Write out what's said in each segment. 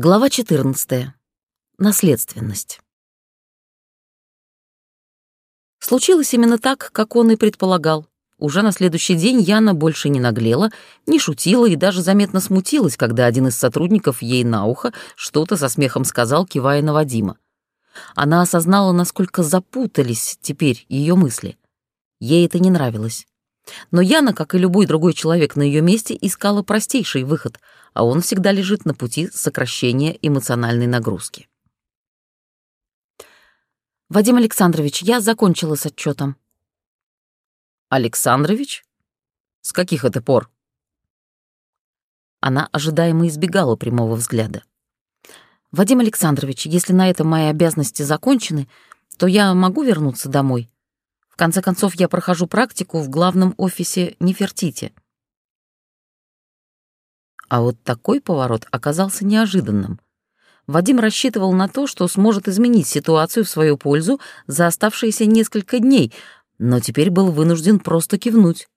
Глава 14. Наследственность. Случилось именно так, как он и предполагал. Уже на следующий день Яна больше не наглела, не шутила и даже заметно смутилась, когда один из сотрудников ей на ухо что-то со смехом сказал, кивая на Вадима. Она осознала, насколько запутались теперь ее мысли. Ей это не нравилось. Но Яна, как и любой другой человек на ее месте, искала простейший выход, а он всегда лежит на пути сокращения эмоциональной нагрузки. «Вадим Александрович, я закончила с отчетом. «Александрович? С каких это пор?» Она ожидаемо избегала прямого взгляда. «Вадим Александрович, если на этом мои обязанности закончены, то я могу вернуться домой?» Конце концов, я прохожу практику в главном офисе Нефертити. А вот такой поворот оказался неожиданным. Вадим рассчитывал на то, что сможет изменить ситуацию в свою пользу за оставшиеся несколько дней, но теперь был вынужден просто кивнуть.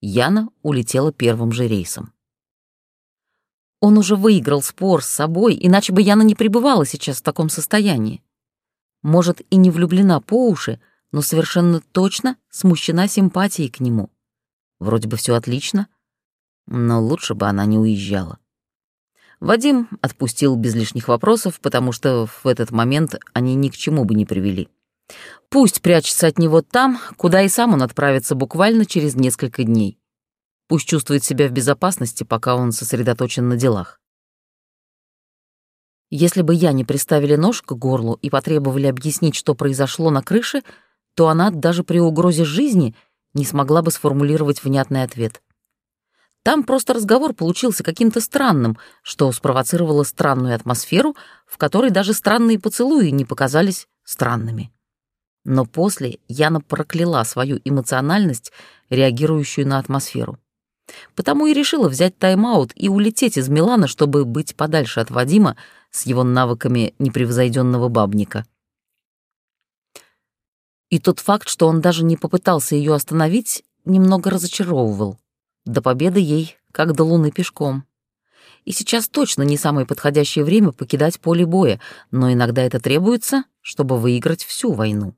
Яна улетела первым же рейсом. Он уже выиграл спор с собой, иначе бы Яна не пребывала сейчас в таком состоянии. Может, и не влюблена по уши, но совершенно точно смущена симпатией к нему. Вроде бы все отлично, но лучше бы она не уезжала. Вадим отпустил без лишних вопросов, потому что в этот момент они ни к чему бы не привели. Пусть прячется от него там, куда и сам он отправится буквально через несколько дней. Пусть чувствует себя в безопасности, пока он сосредоточен на делах. Если бы я не приставили нож к горлу и потребовали объяснить, что произошло на крыше, то она даже при угрозе жизни не смогла бы сформулировать внятный ответ. Там просто разговор получился каким-то странным, что спровоцировало странную атмосферу, в которой даже странные поцелуи не показались странными. Но после Яна прокляла свою эмоциональность, реагирующую на атмосферу. Потому и решила взять тайм-аут и улететь из Милана, чтобы быть подальше от Вадима с его навыками непревзойденного бабника. И тот факт, что он даже не попытался ее остановить, немного разочаровывал. До победы ей, как до луны пешком. И сейчас точно не самое подходящее время покидать поле боя, но иногда это требуется, чтобы выиграть всю войну.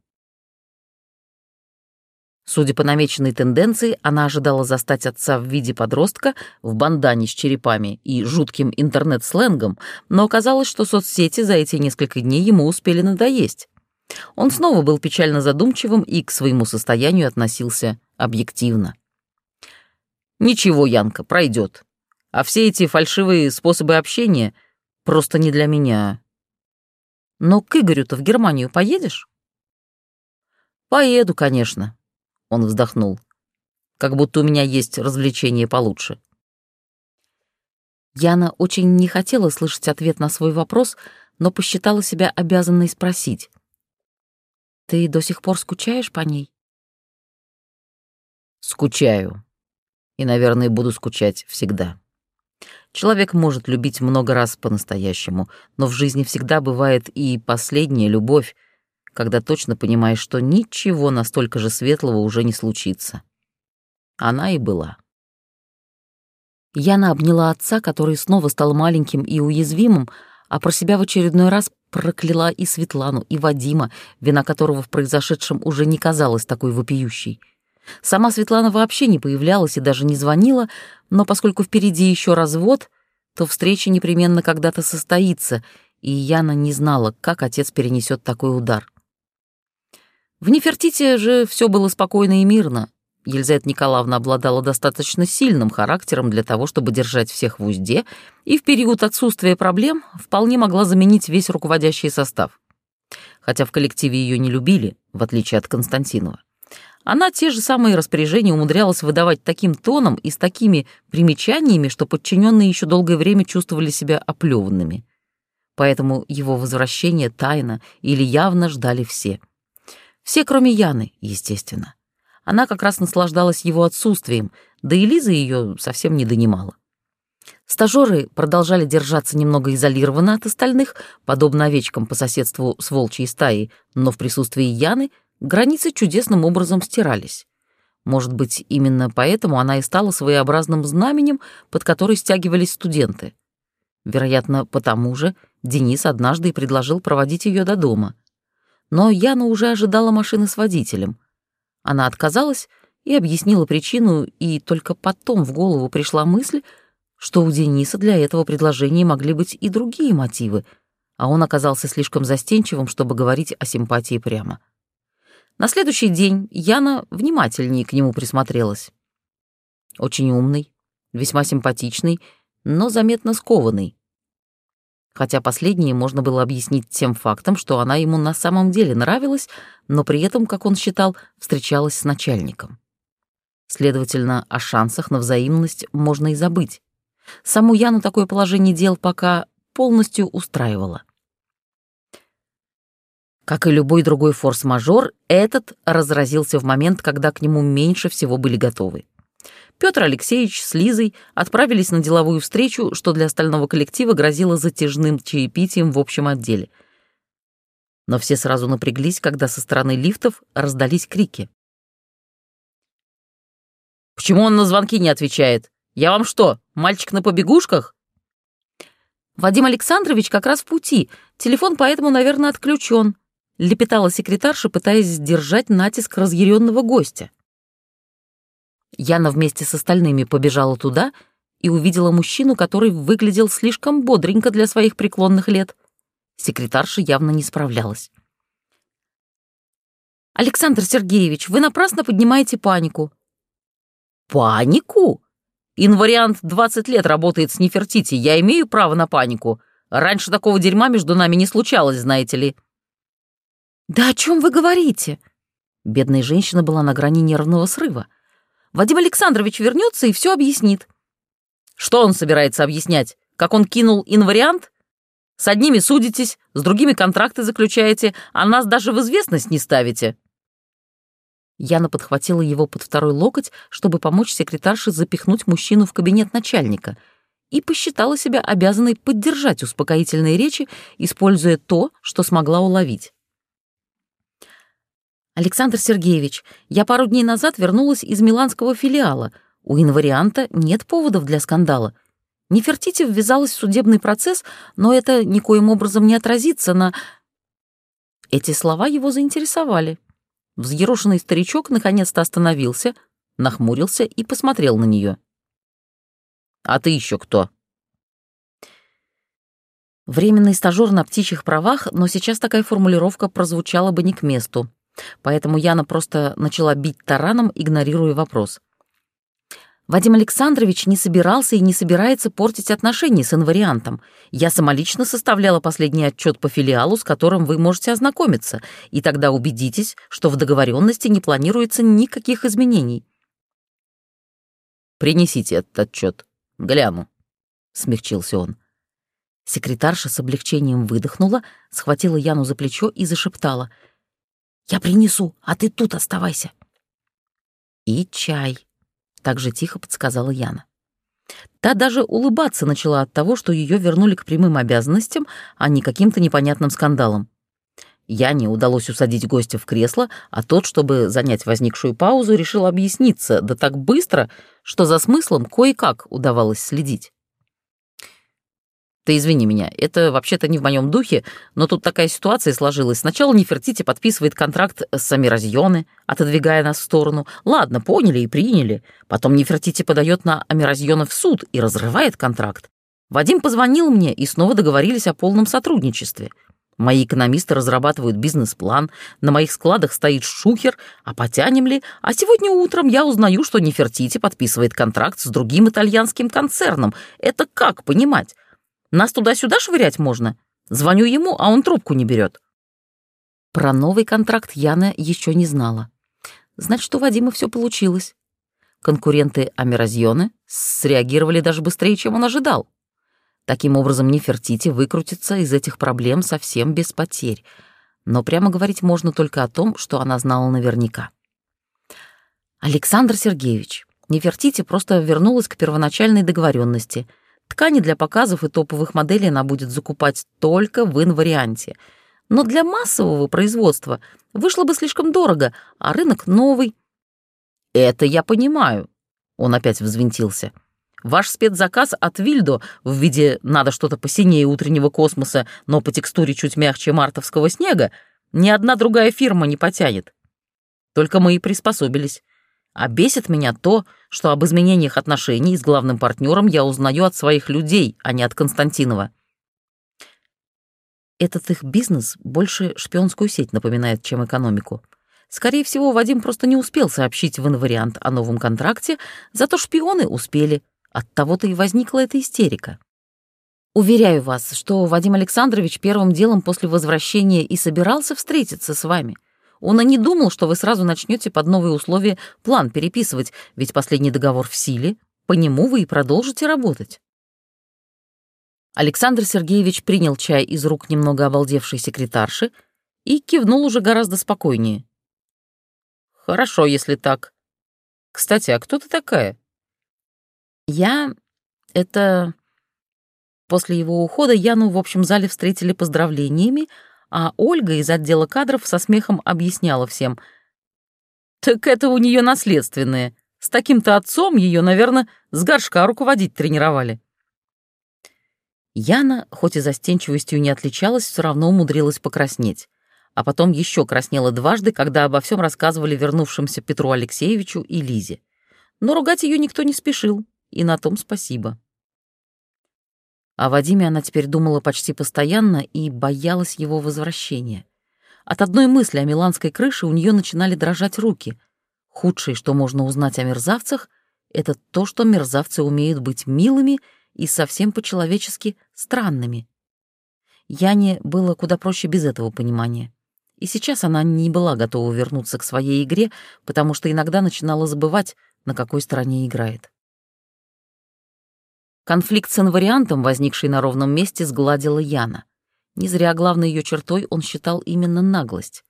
Судя по намеченной тенденции, она ожидала застать отца в виде подростка в бандане с черепами и жутким интернет-сленгом, но оказалось, что соцсети за эти несколько дней ему успели надоесть. Он снова был печально задумчивым и к своему состоянию относился объективно. «Ничего, Янка, пройдет. А все эти фальшивые способы общения просто не для меня. Но к Игорю-то в Германию поедешь?» «Поеду, конечно», — он вздохнул. «Как будто у меня есть развлечение получше». Яна очень не хотела слышать ответ на свой вопрос, но посчитала себя обязанной спросить. Ты до сих пор скучаешь по ней? Скучаю. И, наверное, буду скучать всегда. Человек может любить много раз по-настоящему, но в жизни всегда бывает и последняя любовь, когда точно понимаешь, что ничего настолько же светлого уже не случится. Она и была. Яна обняла отца, который снова стал маленьким и уязвимым, а про себя в очередной раз прокляла и Светлану, и Вадима, вина которого в произошедшем уже не казалась такой вопиющей. Сама Светлана вообще не появлялась и даже не звонила, но поскольку впереди еще развод, то встреча непременно когда-то состоится, и Яна не знала, как отец перенесет такой удар. В Нефертите же все было спокойно и мирно. Елизавета Николаевна обладала достаточно сильным характером для того, чтобы держать всех в узде, и в период отсутствия проблем вполне могла заменить весь руководящий состав. Хотя в коллективе ее не любили, в отличие от Константинова. Она те же самые распоряжения умудрялась выдавать таким тоном и с такими примечаниями, что подчиненные еще долгое время чувствовали себя оплеванными. Поэтому его возвращение тайно или явно ждали все. Все, кроме Яны, естественно. Она как раз наслаждалась его отсутствием, да и Лиза ее совсем не донимала. Стажеры продолжали держаться немного изолированно от остальных, подобно овечкам по соседству с волчьей стаей, но в присутствии Яны границы чудесным образом стирались. Может быть, именно поэтому она и стала своеобразным знаменем, под который стягивались студенты. Вероятно, потому же Денис однажды и предложил проводить ее до дома. Но Яна уже ожидала машины с водителем. Она отказалась и объяснила причину, и только потом в голову пришла мысль, что у Дениса для этого предложения могли быть и другие мотивы, а он оказался слишком застенчивым, чтобы говорить о симпатии прямо. На следующий день Яна внимательнее к нему присмотрелась. Очень умный, весьма симпатичный, но заметно скованный. Хотя последнее можно было объяснить тем фактом, что она ему на самом деле нравилась, но при этом, как он считал, встречалась с начальником. Следовательно, о шансах на взаимность можно и забыть. Саму Яну такое положение дел пока полностью устраивало. Как и любой другой форс-мажор, этот разразился в момент, когда к нему меньше всего были готовы. Петр Алексеевич с Лизой отправились на деловую встречу, что для остального коллектива грозило затяжным чаепитием в общем отделе. Но все сразу напряглись, когда со стороны лифтов раздались крики. «Почему он на звонки не отвечает? Я вам что, мальчик на побегушках?» «Вадим Александрович как раз в пути. Телефон поэтому, наверное, отключен», — лепетала секретарша, пытаясь сдержать натиск разъяренного гостя. Яна вместе с остальными побежала туда и увидела мужчину, который выглядел слишком бодренько для своих преклонных лет. Секретарша явно не справлялась. «Александр Сергеевич, вы напрасно поднимаете панику». «Панику? Инвариант 20 лет работает с Нефертити, я имею право на панику. Раньше такого дерьма между нами не случалось, знаете ли». «Да о чем вы говорите?» Бедная женщина была на грани нервного срыва. «Вадим Александрович вернется и все объяснит». «Что он собирается объяснять? Как он кинул инвариант? С одними судитесь, с другими контракты заключаете, а нас даже в известность не ставите». Яна подхватила его под второй локоть, чтобы помочь секретарше запихнуть мужчину в кабинет начальника, и посчитала себя обязанной поддержать успокоительные речи, используя то, что смогла уловить. «Александр Сергеевич, я пару дней назад вернулась из миланского филиала. У инварианта нет поводов для скандала. Нефертити ввязалась в судебный процесс, но это никоим образом не отразится на...» Эти слова его заинтересовали. Взъерошенный старичок наконец-то остановился, нахмурился и посмотрел на нее. «А ты еще кто?» Временный стажер на птичьих правах, но сейчас такая формулировка прозвучала бы не к месту. Поэтому Яна просто начала бить тараном, игнорируя вопрос. Вадим Александрович не собирался и не собирается портить отношения с инвариантом. Я самолично составляла последний отчет по филиалу, с которым вы можете ознакомиться, и тогда убедитесь, что в договоренности не планируется никаких изменений. «Принесите этот отчет. Гляну», — смягчился он. Секретарша с облегчением выдохнула, схватила Яну за плечо и зашептала — я принесу, а ты тут оставайся. И чай, так же тихо подсказала Яна. Та даже улыбаться начала от того, что ее вернули к прямым обязанностям, а не каким-то непонятным скандалам. Яне удалось усадить гостя в кресло, а тот, чтобы занять возникшую паузу, решил объясниться, да так быстро, что за смыслом кое-как удавалось следить. Ты извини меня, это вообще-то не в моем духе, но тут такая ситуация сложилась. Сначала Нефертити подписывает контракт с Амиразьоне, отодвигая нас в сторону. Ладно, поняли и приняли. Потом Нефертити подает на Амиразьона в суд и разрывает контракт. Вадим позвонил мне, и снова договорились о полном сотрудничестве. Мои экономисты разрабатывают бизнес-план, на моих складах стоит шухер, а потянем ли? А сегодня утром я узнаю, что Нефертити подписывает контракт с другим итальянским концерном. Это как понимать? Нас туда-сюда швырять можно? Звоню ему, а он трубку не берет. Про новый контракт Яна еще не знала. Значит, у Вадима все получилось. Конкуренты Амиразьоны среагировали даже быстрее, чем он ожидал. Таким образом, Нефертити выкрутится из этих проблем совсем без потерь. Но прямо говорить можно только о том, что она знала наверняка. Александр Сергеевич, Нефертити просто вернулась к первоначальной договоренности — Ткани для показов и топовых моделей она будет закупать только в инварианте. Но для массового производства вышло бы слишком дорого, а рынок новый. «Это я понимаю», — он опять взвинтился. Ваш спецзаказ от Вильдо в виде «надо что-то посинее утреннего космоса, но по текстуре чуть мягче мартовского снега» ни одна другая фирма не потянет. Только мы и приспособились. А бесит меня то, что об изменениях отношений с главным партнером я узнаю от своих людей, а не от Константинова. Этот их бизнес больше шпионскую сеть напоминает, чем экономику. Скорее всего, Вадим просто не успел сообщить в инвариант о новом контракте, зато шпионы успели — от того-то и возникла эта истерика. Уверяю вас, что Вадим Александрович первым делом после возвращения и собирался встретиться с вами. Он и не думал, что вы сразу начнете под новые условия план переписывать, ведь последний договор в силе, по нему вы и продолжите работать. Александр Сергеевич принял чай из рук немного обалдевшей секретарши и кивнул уже гораздо спокойнее. «Хорошо, если так. Кстати, а кто ты такая?» Я... это... После его ухода Яну в общем зале встретили поздравлениями, а Ольга из отдела кадров со смехом объясняла всем. «Так это у нее наследственное. С таким-то отцом ее, наверное, с горшка руководить тренировали». Яна, хоть и застенчивостью не отличалась, все равно умудрилась покраснеть. А потом еще краснела дважды, когда обо всем рассказывали вернувшимся Петру Алексеевичу и Лизе. Но ругать ее никто не спешил и на том спасибо. О Вадиме она теперь думала почти постоянно и боялась его возвращения. От одной мысли о миланской крыше у нее начинали дрожать руки. Худшее, что можно узнать о мерзавцах, это то, что мерзавцы умеют быть милыми и совсем по-человечески странными. Яне было куда проще без этого понимания. И сейчас она не была готова вернуться к своей игре, потому что иногда начинала забывать, на какой стороне играет. Конфликт с инвариантом, возникший на ровном месте, сгладила Яна. Не зря главной ее чертой он считал именно наглость.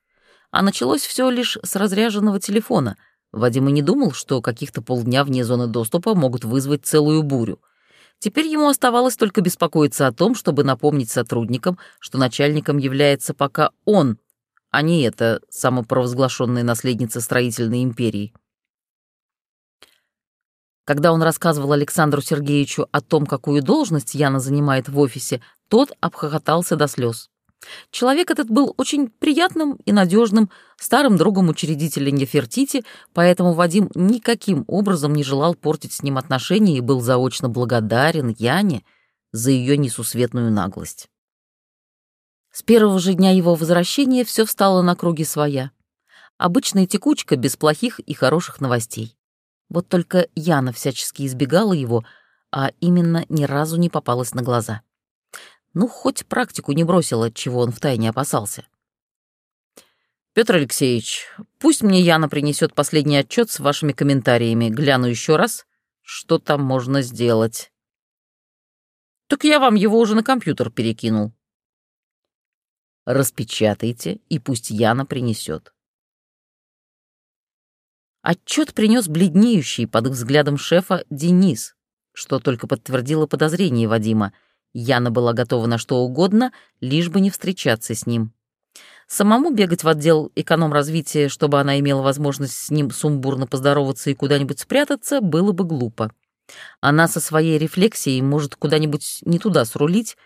А началось все лишь с разряженного телефона. Вадим и не думал, что каких-то полдня вне зоны доступа могут вызвать целую бурю. Теперь ему оставалось только беспокоиться о том, чтобы напомнить сотрудникам, что начальником является пока он, а не эта самопровозглашенная наследница строительной империи. Когда он рассказывал Александру Сергеевичу о том, какую должность Яна занимает в офисе, тот обхохотался до слез. Человек этот был очень приятным и надежным, старым другом учредителя Нефертити, поэтому Вадим никаким образом не желал портить с ним отношения и был заочно благодарен Яне за ее несусветную наглость. С первого же дня его возвращения все встало на круги своя. Обычная текучка без плохих и хороших новостей. Вот только Яна всячески избегала его, а именно ни разу не попалась на глаза. Ну, хоть практику не бросила, чего он втайне опасался. Петр Алексеевич, пусть мне Яна принесет последний отчет с вашими комментариями. Гляну еще раз, что там можно сделать. Так я вам его уже на компьютер перекинул. Распечатайте, и пусть Яна принесет. Отчет принес бледнеющий под взглядом шефа Денис, что только подтвердило подозрение Вадима. Яна была готова на что угодно, лишь бы не встречаться с ним. Самому бегать в отдел эконом-развития, чтобы она имела возможность с ним сумбурно поздороваться и куда-нибудь спрятаться, было бы глупо. Она со своей рефлексией может куда-нибудь не туда срулить,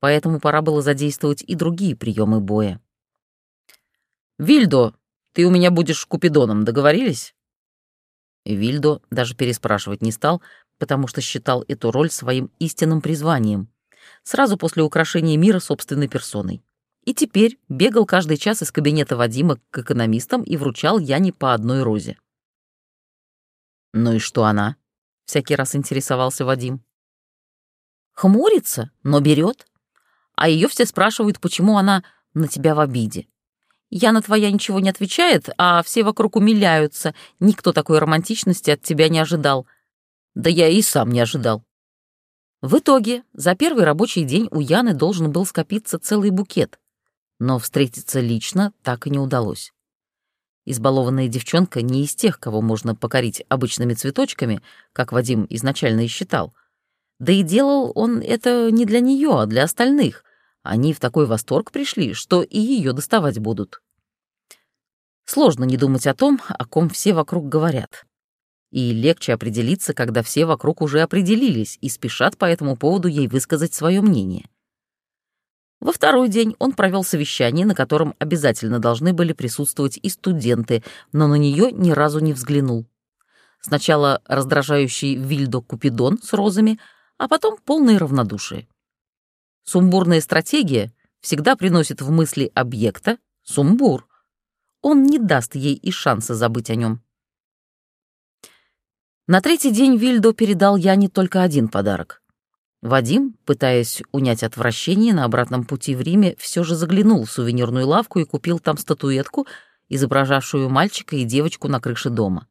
поэтому пора было задействовать и другие приемы боя. «Вильдо, ты у меня будешь Купидоном, договорились?» Вильдо даже переспрашивать не стал, потому что считал эту роль своим истинным призванием. Сразу после украшения мира собственной персоной. И теперь бегал каждый час из кабинета Вадима к экономистам и вручал Яне по одной розе. «Ну и что она?» — всякий раз интересовался Вадим. «Хмурится, но берет. А ее все спрашивают, почему она на тебя в обиде. Яна твоя ничего не отвечает, а все вокруг умиляются. Никто такой романтичности от тебя не ожидал. Да я и сам не ожидал. В итоге, за первый рабочий день у Яны должен был скопиться целый букет. Но встретиться лично так и не удалось. Избалованная девчонка не из тех, кого можно покорить обычными цветочками, как Вадим изначально и считал. Да и делал он это не для нее, а для остальных. Они в такой восторг пришли, что и ее доставать будут. Сложно не думать о том, о ком все вокруг говорят. и легче определиться, когда все вокруг уже определились и спешат по этому поводу ей высказать свое мнение. Во второй день он провел совещание, на котором обязательно должны были присутствовать и студенты, но на нее ни разу не взглянул. Сначала раздражающий Вильдо Купидон с розами, а потом полное равнодушие. Сумбурная стратегия всегда приносит в мысли объекта сумбур. Он не даст ей и шанса забыть о нем. На третий день Вильдо передал Яне только один подарок. Вадим, пытаясь унять отвращение на обратном пути в Риме, все же заглянул в сувенирную лавку и купил там статуэтку, изображавшую мальчика и девочку на крыше дома.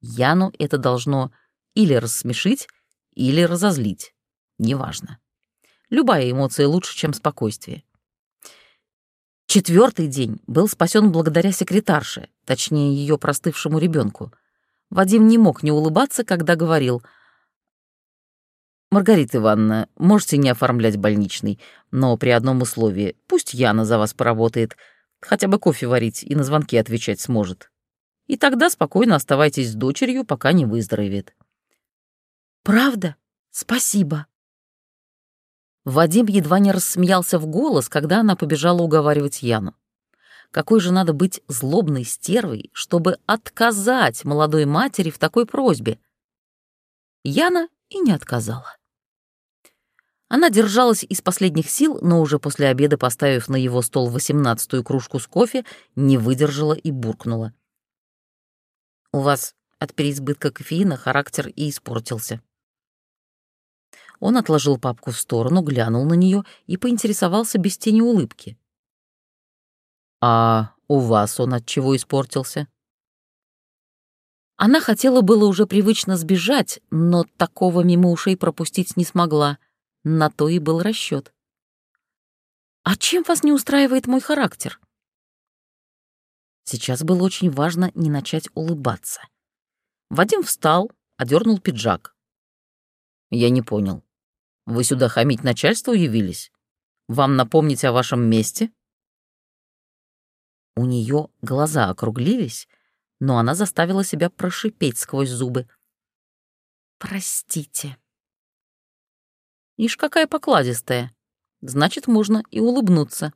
Яну это должно или рассмешить, или разозлить. Неважно. Любая эмоция лучше, чем спокойствие. Четвертый день был спасен благодаря секретарше, точнее ее простывшему ребенку. Вадим не мог не улыбаться, когда говорил «Маргарита Ивановна, можете не оформлять больничный, но при одном условии. Пусть Яна за вас поработает, хотя бы кофе варить и на звонки отвечать сможет. И тогда спокойно оставайтесь с дочерью, пока не выздоровеет». «Правда? Спасибо». Вадим едва не рассмеялся в голос, когда она побежала уговаривать Яну. Какой же надо быть злобной стервой, чтобы отказать молодой матери в такой просьбе? Яна и не отказала. Она держалась из последних сил, но уже после обеда, поставив на его стол восемнадцатую кружку с кофе, не выдержала и буркнула. «У вас от переизбытка кофеина характер и испортился». Он отложил папку в сторону, глянул на нее и поинтересовался без тени улыбки. «А у вас он от чего испортился?» Она хотела было уже привычно сбежать, но такого мимо ушей пропустить не смогла. На то и был расчет. «А чем вас не устраивает мой характер?» Сейчас было очень важно не начать улыбаться. Вадим встал, одернул пиджак. «Я не понял. Вы сюда хамить начальству явились? Вам напомнить о вашем месте?» У нее глаза округлились, но она заставила себя прошипеть сквозь зубы. «Простите». Ишь, какая покладистая. Значит, можно и улыбнуться.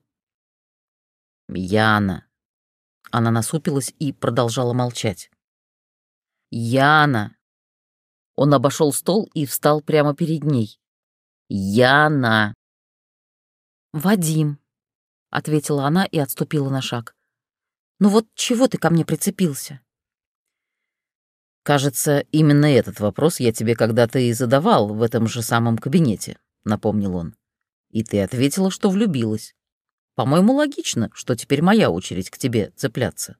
«Яна». Она насупилась и продолжала молчать. «Яна». Он обошел стол и встал прямо перед ней. «Яна». «Вадим», — ответила она и отступила на шаг. Ну вот чего ты ко мне прицепился? Кажется, именно этот вопрос я тебе когда-то и задавал в этом же самом кабинете, напомнил он. И ты ответила, что влюбилась. По-моему, логично, что теперь моя очередь к тебе цепляться.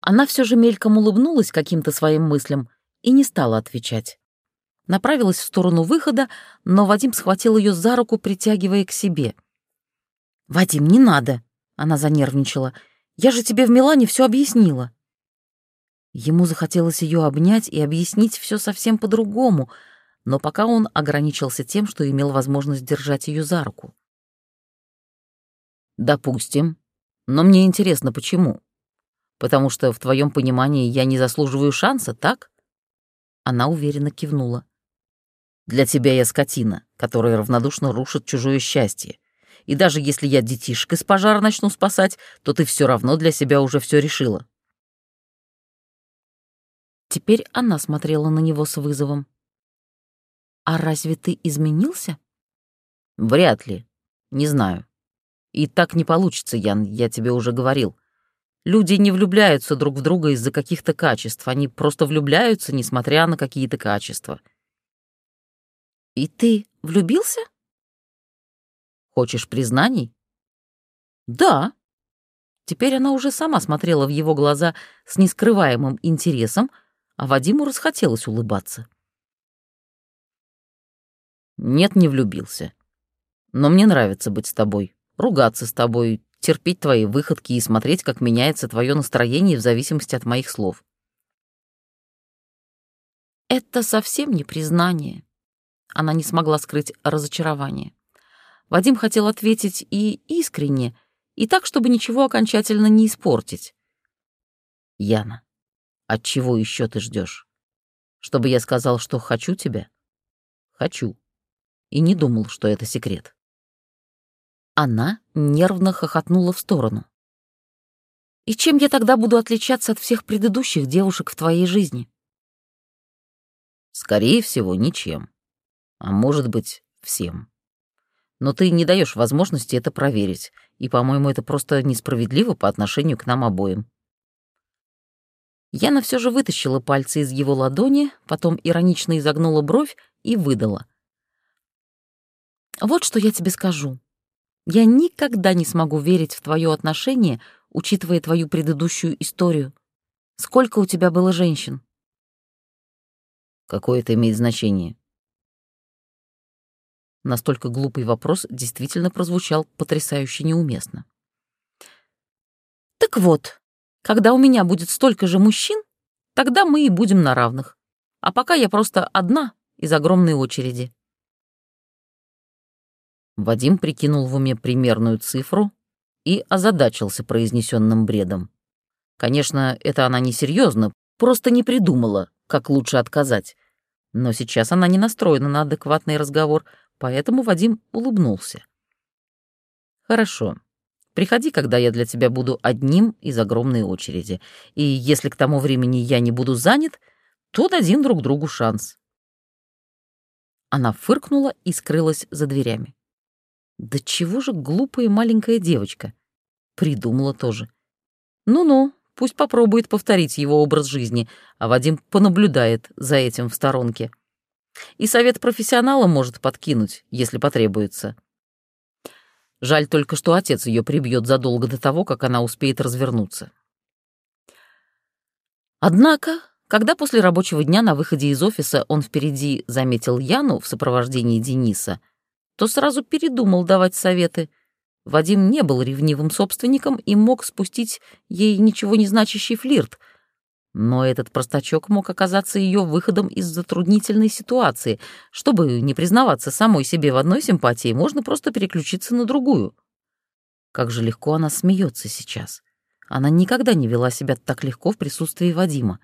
Она все же мельком улыбнулась каким-то своим мыслям и не стала отвечать. Направилась в сторону выхода, но Вадим схватил ее за руку, притягивая к себе. «Вадим, не надо!» Она занервничала. «Я же тебе в Милане все объяснила». Ему захотелось ее обнять и объяснить все совсем по-другому, но пока он ограничился тем, что имел возможность держать ее за руку. «Допустим. Но мне интересно, почему? Потому что, в твоем понимании, я не заслуживаю шанса, так?» Она уверенно кивнула. «Для тебя я скотина, которая равнодушно рушит чужое счастье и даже если я детишек из пожара начну спасать, то ты все равно для себя уже все решила». Теперь она смотрела на него с вызовом. «А разве ты изменился?» «Вряд ли. Не знаю. И так не получится, Ян, я тебе уже говорил. Люди не влюбляются друг в друга из-за каких-то качеств, они просто влюбляются, несмотря на какие-то качества». «И ты влюбился?» Хочешь признаний? Да. Теперь она уже сама смотрела в его глаза с нескрываемым интересом, а Вадиму расхотелось улыбаться. Нет, не влюбился. Но мне нравится быть с тобой, ругаться с тобой, терпеть твои выходки и смотреть, как меняется твое настроение в зависимости от моих слов. Это совсем не признание. Она не смогла скрыть разочарование. Вадим хотел ответить и искренне, и так, чтобы ничего окончательно не испортить. «Яна, От чего еще ты ждешь? Чтобы я сказал, что хочу тебя? Хочу. И не думал, что это секрет. Она нервно хохотнула в сторону. «И чем я тогда буду отличаться от всех предыдущих девушек в твоей жизни?» «Скорее всего, ничем. А может быть, всем. Но ты не даешь возможности это проверить, и, по-моему, это просто несправедливо по отношению к нам обоим». Яна все же вытащила пальцы из его ладони, потом иронично изогнула бровь и выдала. «Вот что я тебе скажу. Я никогда не смогу верить в твое отношение, учитывая твою предыдущую историю. Сколько у тебя было женщин?» «Какое это имеет значение?» Настолько глупый вопрос действительно прозвучал потрясающе неуместно. «Так вот, когда у меня будет столько же мужчин, тогда мы и будем на равных. А пока я просто одна из огромной очереди. Вадим прикинул в уме примерную цифру и озадачился произнесенным бредом. Конечно, это она несерьезно, просто не придумала, как лучше отказать. Но сейчас она не настроена на адекватный разговор, поэтому Вадим улыбнулся. «Хорошо. Приходи, когда я для тебя буду одним из огромной очереди. И если к тому времени я не буду занят, то дадим друг другу шанс». Она фыркнула и скрылась за дверями. «Да чего же глупая маленькая девочка?» Придумала тоже. «Ну-ну, пусть попробует повторить его образ жизни, а Вадим понаблюдает за этим в сторонке. И совет профессионала может подкинуть, если потребуется». Жаль только, что отец ее прибьет задолго до того, как она успеет развернуться. Однако, когда после рабочего дня на выходе из офиса он впереди заметил Яну в сопровождении Дениса, то сразу передумал давать советы. Вадим не был ревнивым собственником и мог спустить ей ничего не значащий флирт — но этот простачок мог оказаться ее выходом из затруднительной ситуации. Чтобы не признаваться самой себе в одной симпатии, можно просто переключиться на другую. Как же легко она смеется сейчас. Она никогда не вела себя так легко в присутствии Вадима.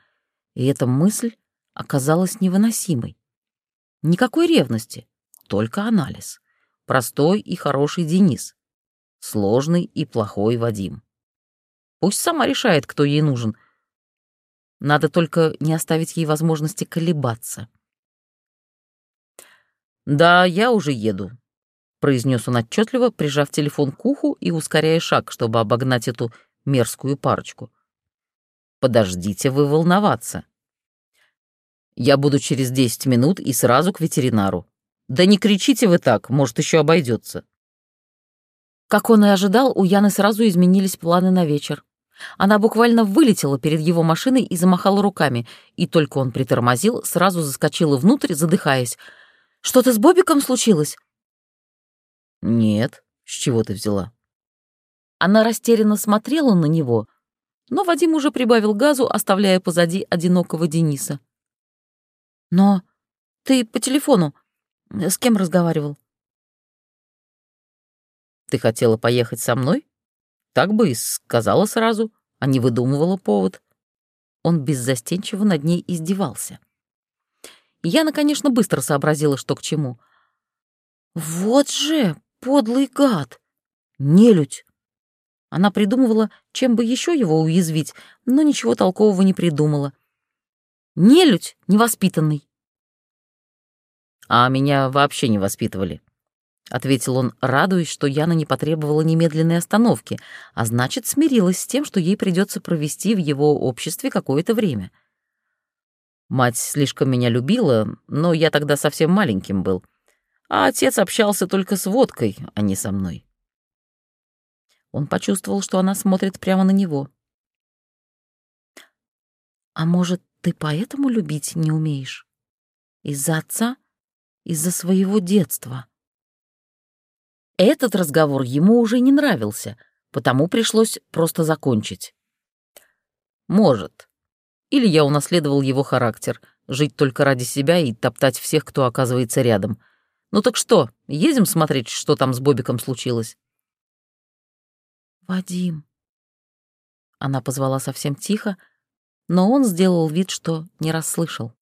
И эта мысль оказалась невыносимой. Никакой ревности, только анализ. Простой и хороший Денис. Сложный и плохой Вадим. Пусть сама решает, кто ей нужен — надо только не оставить ей возможности колебаться. «Да, я уже еду», — произнес он отчетливо, прижав телефон к уху и ускоряя шаг, чтобы обогнать эту мерзкую парочку. «Подождите вы волноваться. Я буду через десять минут и сразу к ветеринару. Да не кричите вы так, может, еще обойдется». Как он и ожидал, у Яны сразу изменились планы на вечер. Она буквально вылетела перед его машиной и замахала руками, и только он притормозил, сразу заскочила внутрь, задыхаясь. «Что-то с Бобиком случилось?» «Нет. С чего ты взяла?» Она растерянно смотрела на него, но Вадим уже прибавил газу, оставляя позади одинокого Дениса. «Но ты по телефону с кем разговаривал?» «Ты хотела поехать со мной?» Так бы и сказала сразу, а не выдумывала повод. Он беззастенчиво над ней издевался. Яна, конечно, быстро сообразила, что к чему. «Вот же, подлый гад! Нелюдь!» Она придумывала, чем бы еще его уязвить, но ничего толкового не придумала. «Нелюдь невоспитанный!» «А меня вообще не воспитывали», — ответил он, радуясь, что Яна не потребовала немедленной остановки, а значит, смирилась с тем, что ей придется провести в его обществе какое-то время. Мать слишком меня любила, но я тогда совсем маленьким был, а отец общался только с водкой, а не со мной. Он почувствовал, что она смотрит прямо на него. «А может, ты поэтому любить не умеешь? Из-за отца? Из-за своего детства?» Этот разговор ему уже не нравился, потому пришлось просто закончить. Может. Или я унаследовал его характер, жить только ради себя и топтать всех, кто оказывается рядом. Ну так что, едем смотреть, что там с Бобиком случилось? Вадим. Она позвала совсем тихо, но он сделал вид, что не расслышал.